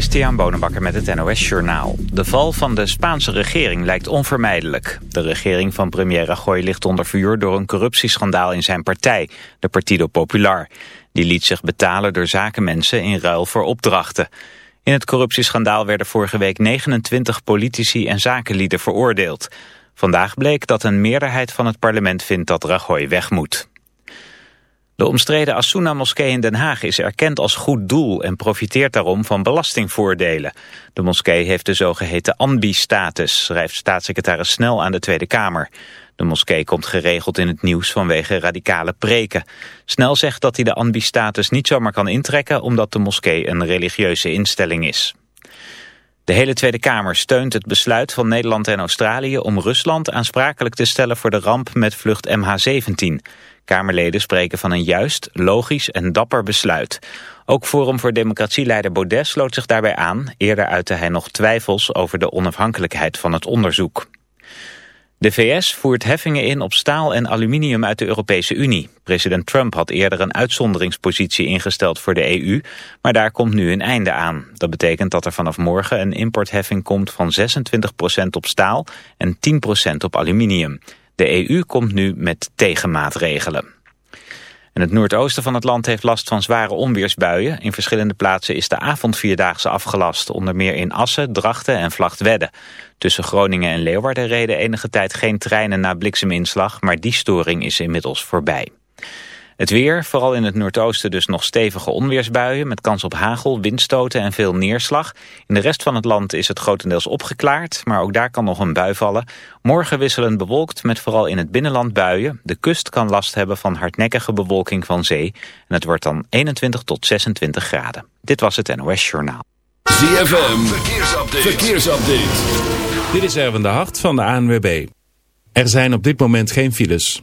Christian Bonenbakker met het NOS Journaal. De val van de Spaanse regering lijkt onvermijdelijk. De regering van premier Rajoy ligt onder vuur door een corruptieschandaal in zijn partij, de Partido Popular. Die liet zich betalen door zakenmensen in ruil voor opdrachten. In het corruptieschandaal werden vorige week 29 politici en zakenlieden veroordeeld. Vandaag bleek dat een meerderheid van het parlement vindt dat Rajoy weg moet. De omstreden Asuna-moskee in Den Haag is erkend als goed doel en profiteert daarom van belastingvoordelen. De moskee heeft de zogeheten ambi-status, schrijft staatssecretaris Snel aan de Tweede Kamer. De moskee komt geregeld in het nieuws vanwege radicale preken. Snel zegt dat hij de ambi-status niet zomaar kan intrekken omdat de moskee een religieuze instelling is. De hele Tweede Kamer steunt het besluit van Nederland en Australië om Rusland aansprakelijk te stellen voor de ramp met vlucht MH17. Kamerleden spreken van een juist, logisch en dapper besluit. Ook Forum voor Democratieleider Baudet sloot zich daarbij aan. Eerder uitte hij nog twijfels over de onafhankelijkheid van het onderzoek. De VS voert heffingen in op staal en aluminium uit de Europese Unie. President Trump had eerder een uitzonderingspositie ingesteld voor de EU, maar daar komt nu een einde aan. Dat betekent dat er vanaf morgen een importheffing komt van 26% op staal en 10% op aluminium. De EU komt nu met tegenmaatregelen. En het noordoosten van het land heeft last van zware onweersbuien. In verschillende plaatsen is de avondvierdaagse afgelast. Onder meer in Assen, Drachten en Vlachtwedde. Tussen Groningen en Leeuwarden reden enige tijd geen treinen na blikseminslag. Maar die storing is inmiddels voorbij. Het weer, vooral in het noordoosten dus nog stevige onweersbuien... met kans op hagel, windstoten en veel neerslag. In de rest van het land is het grotendeels opgeklaard... maar ook daar kan nog een bui vallen. Morgen wisselend bewolkt met vooral in het binnenland buien. De kust kan last hebben van hardnekkige bewolking van zee. En het wordt dan 21 tot 26 graden. Dit was het NOS Journaal. ZFM, verkeersupdate. verkeersupdate. Dit is Erwin de Hart van de ANWB. Er zijn op dit moment geen files.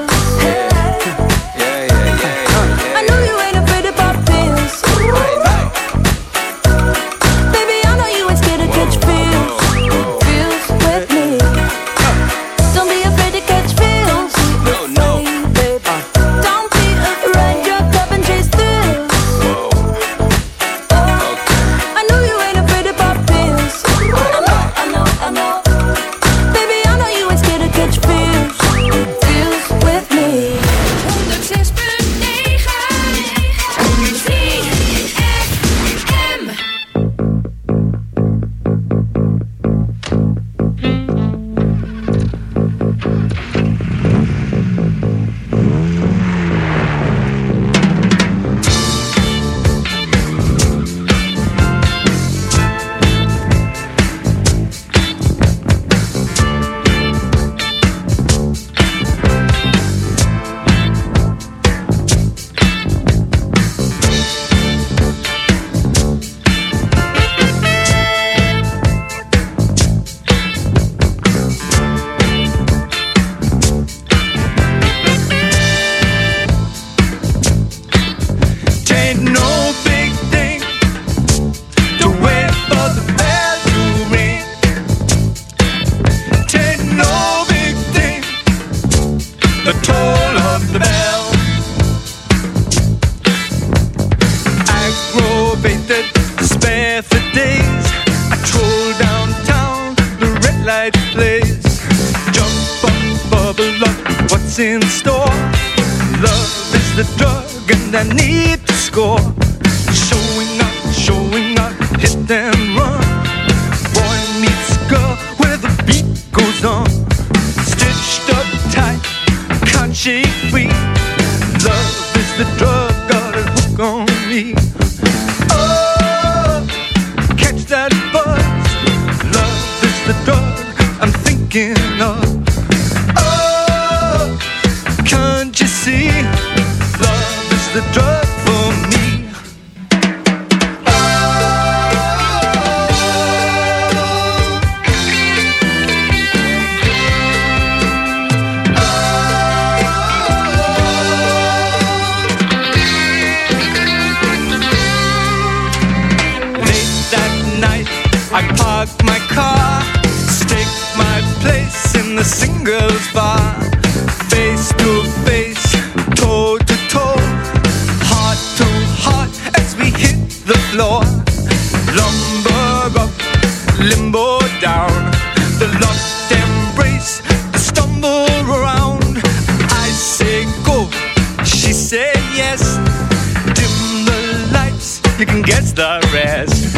You can guess the rest.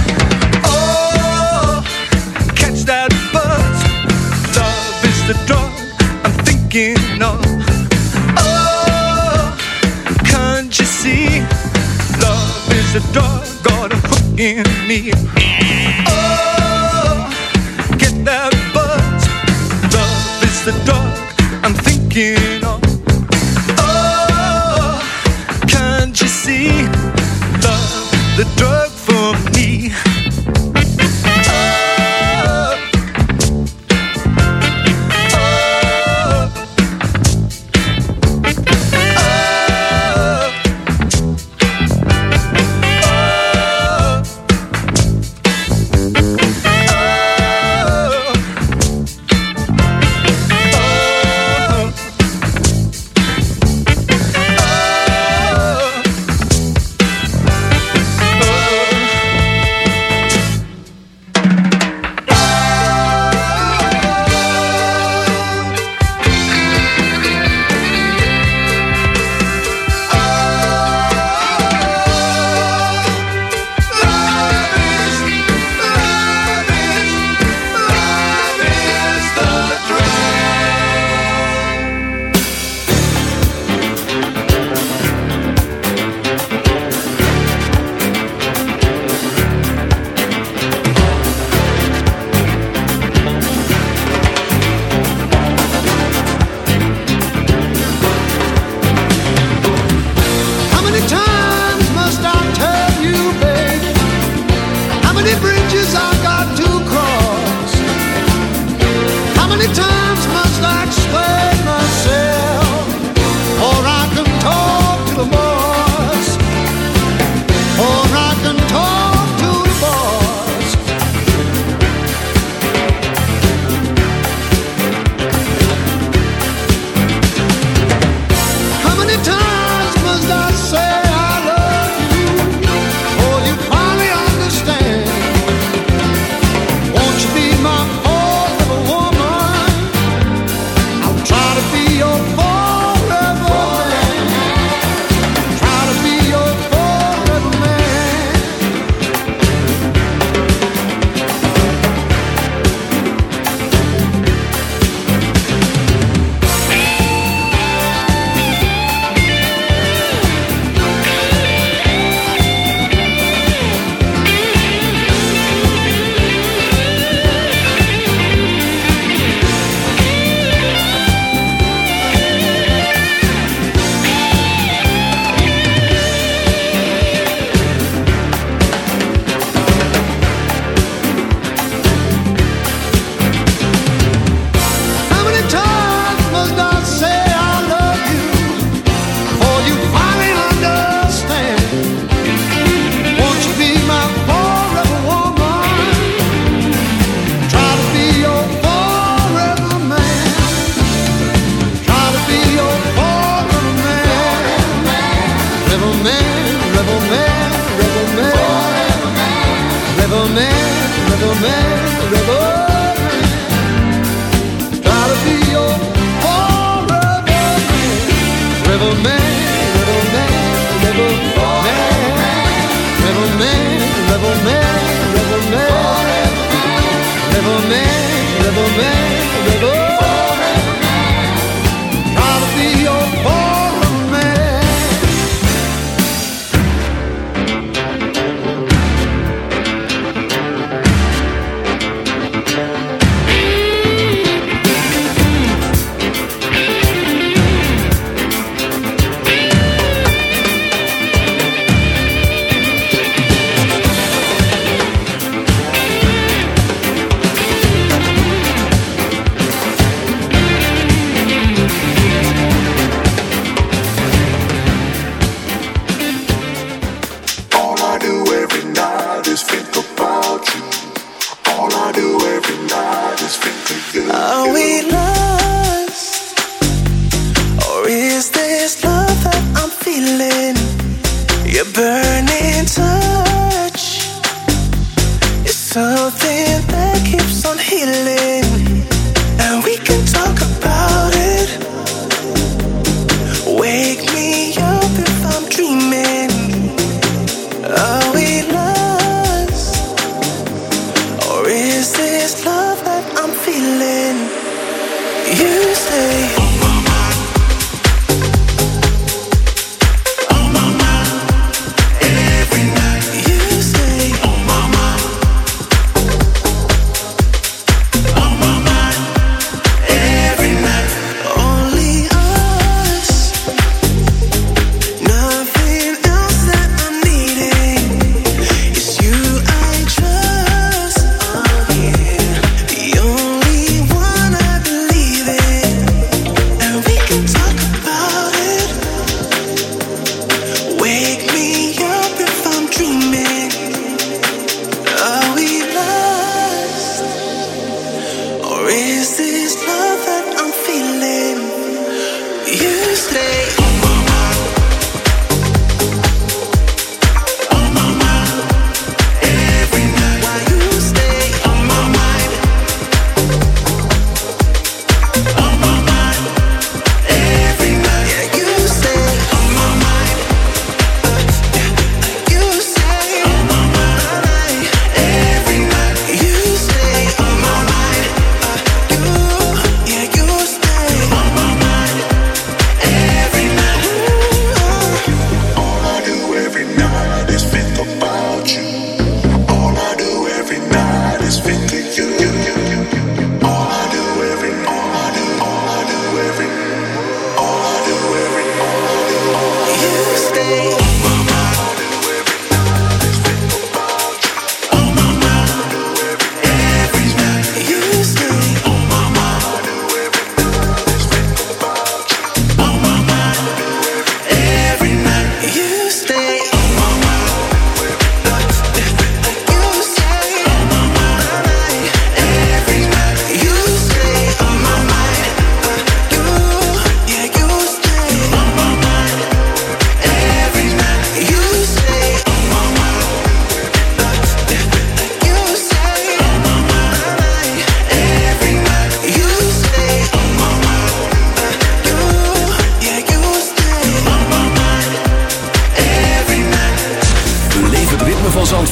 Oh, catch that buzz. Love is the drug I'm thinking of. Oh, can't you see? Love is the drug got a hook in me. Oh, get that buzz. Love is the drug I'm thinking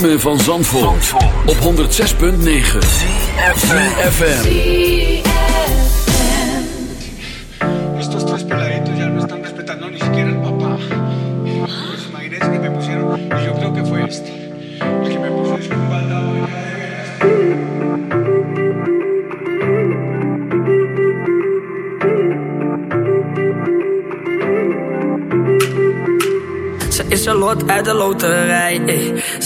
ritme van Zandvoort, op 106.9 FM. Estos tres peladitos ya no están respetando ni siquiera al papá. Pues imagínense que me pusieron, y yo creo que fue este, el que me puso es un baldado. Ze is een lot uit de loterij. ey.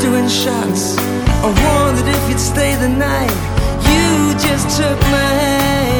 doing shots. I wondered if you'd stay the night. You just took my hand.